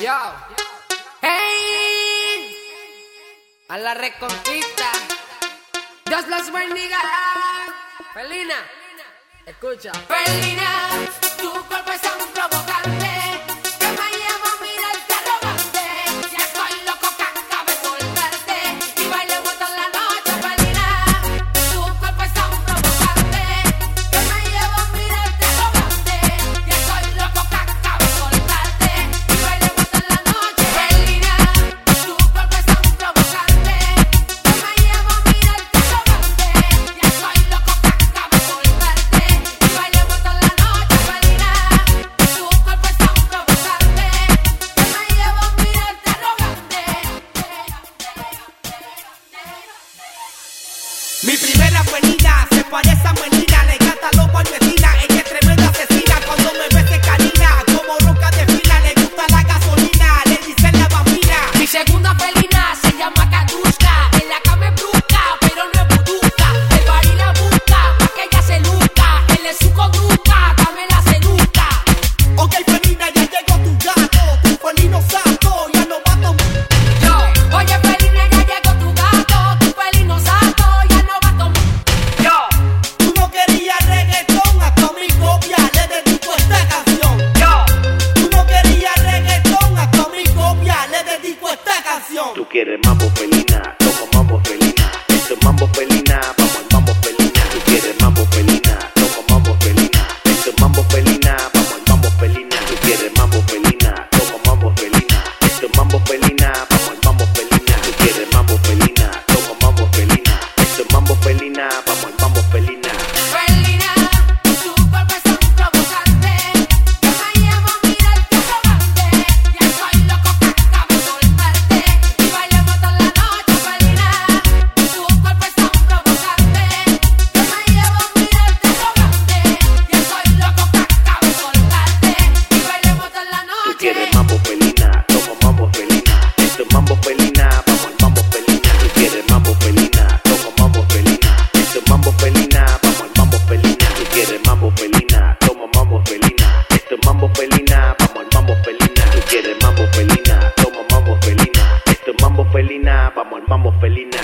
Yo. Hey. A la reconquista. Dios los bendiga. Felina. Escucha. Felina, tu cuerpo es un provocante. parezca mentira mambo felina, toma mambo felina, esto es mambo felina, vamos al mambo felina.